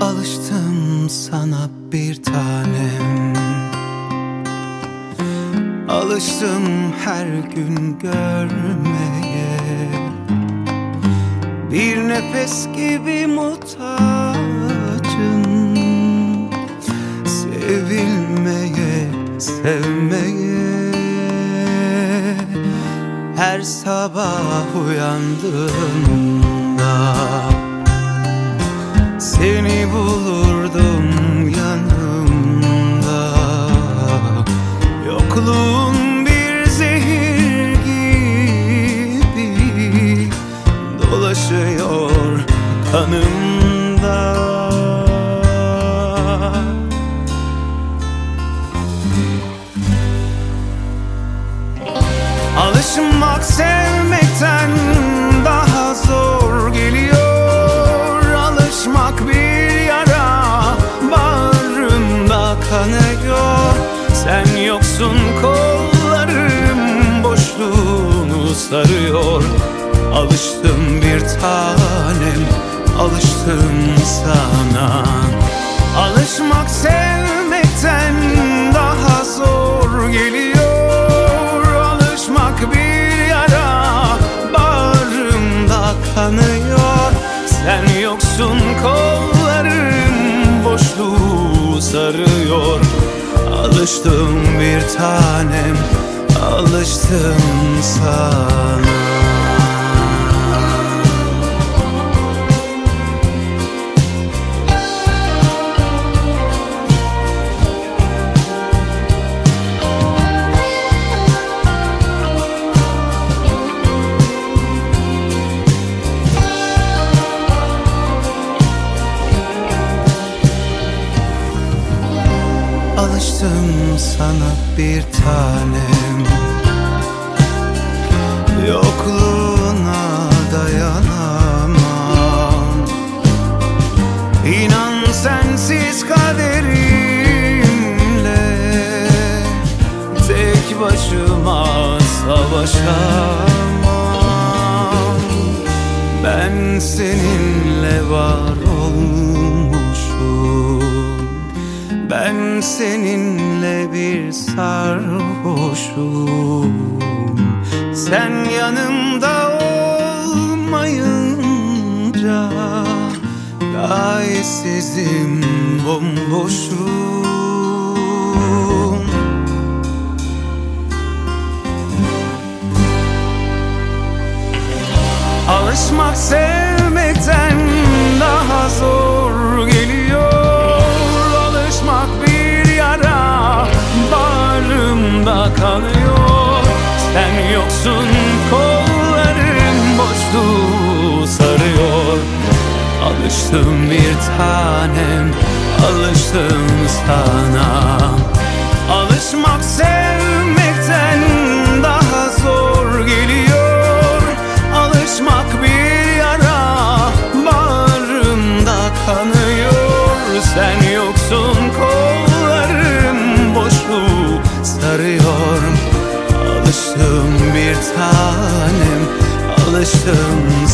Alıştım sana bir tanem. Alıştım her gün görmeye. Bir nefes gibi muhtacım Sevilmeye, sevmeye. Her sabah uyandığımda Seni bulurdum yanımda. Yokluğun bir zehir gibi Dolaşıyor kanımda. Alışmak sevmekten kanıyor Sen yoksun kollarım boşluğunu sarıyor. Alıştım bir tanem alıştım sana. Alışmak sevmekten Alıştım bir tanem alıştım sana Alıştım sana bir tanem. Yokluğuna dayanamam. İnan sensiz kaderimle Tek başıma savaşamam. Ben seninle var olmuşum ben seninle bir sarhoşum. Sen yanımda olmayınca Gayesizim bomboşum. Alışmak sevmekten daha zor Alıştım bir tanem alıştım sana. Alışmak sevmekten daha zor geliyor. Alışmak bir yara bağrımda kanıyor. Sen yoksun kollarım boşluğu sarıyor. Alıştım bir tanem alıştım